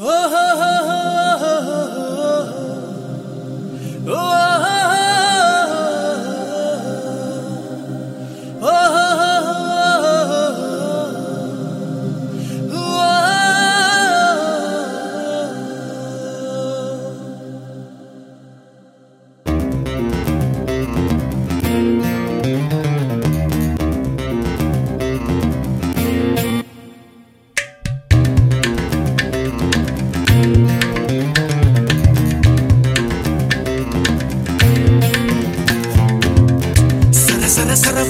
Oh. ho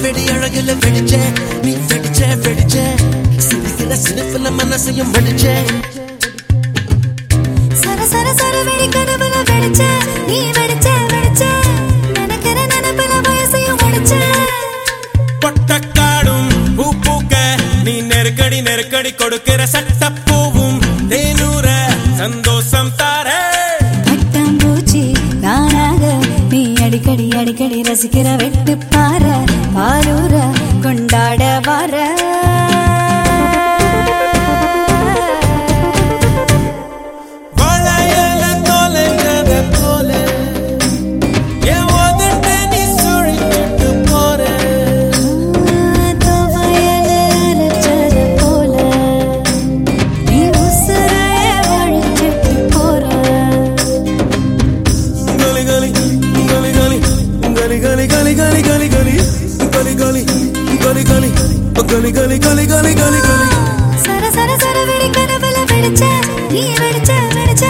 வெடி அழகுல வெடிச்ச நீ வெடிச்ச வெடிச்ச. சிரிக்கிற சிரிப்புல மனசையும் வெடிச்ச. சர சர சர வெடி கனவுல வெடிச்ச நீ வெடிச்ச வெடிச்ச. நினைக்கிற நினைப்புல வயசையும் முடிச்ச. பொட்டக்காடும் பூ பூக்க நீ நெருக்கடி நெருக்கடி கொடுக்கிற சட்டப்பூவும் தேனூர சந்தோஷம் தார. பட்டாம்பூச்சி நானாக நீ அடிக்கடி அடிக்கடி ரசிக்கிற வெட்டு பார பாரூர கொண்டாட வர. நடிச்ச நீ நடிச்ச நடிச்ச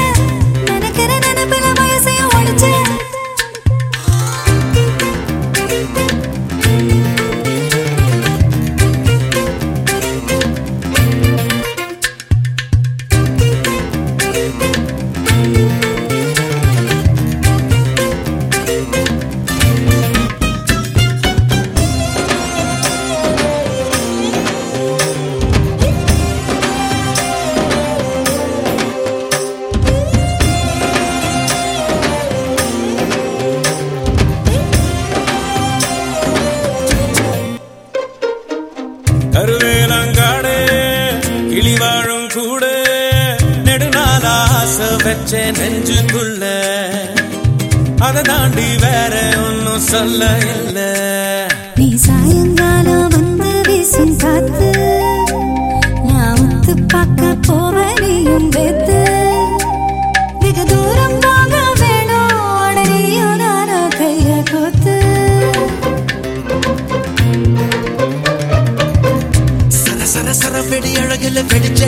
ஆசை வச்ச நெஞ்சுக்குள்ள. அதை தாண்டி வேற ஒன்னும் சொல்ல இல்ல நீ சாயங்காலம் வந்து வீசும் காத்து நான் ஒத்து பார்க்க போவனையும் வேத்து. வெகு தூரம் போக வேணும் உடனேயும் நானோ கைய கோத்து. சர சர சர வெடி அழகுல வெடிச்ச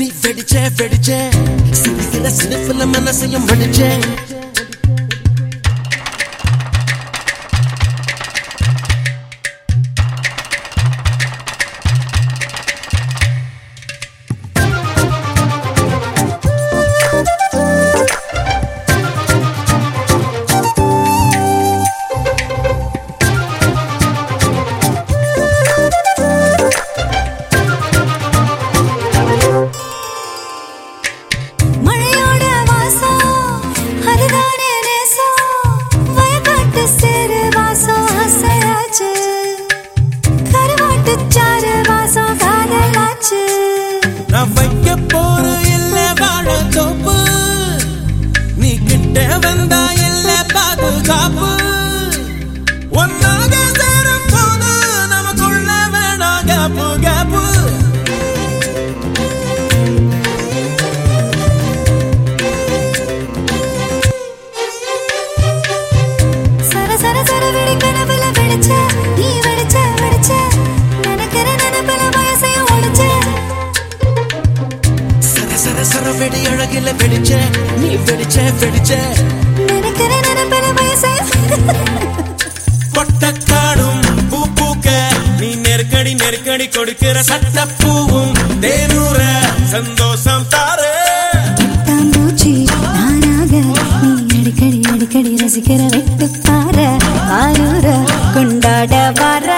நீ Freddy J, Freddy J. Sit in the city, fill the man, I say, I'm Freddy J. வெடிச்ச நீ வெடிச்ச வெடிச்ச. நினைக்கிற நினைப்புல வயசையும் ஒழிச்ச. சர சர சர வெடி அழகுல வெடிச்ச நீ வெடிச்ச வெடிச்ச. நினைக்கிற நினைப்புல வயசையும். கொட்டக்காடும் பூ பூக்க நீ நெருக்கடி நெருக்கடி கொடுக்கிற சட்டப்பூவும் தேனூர சந்தோஷம் தாரே. பட்டாம்பூச்சி நானாக நீ அடிக்கடி அடிக்கடி ரசிக்கிற வெட்டு பார ஆரூர. கொண்டாட வர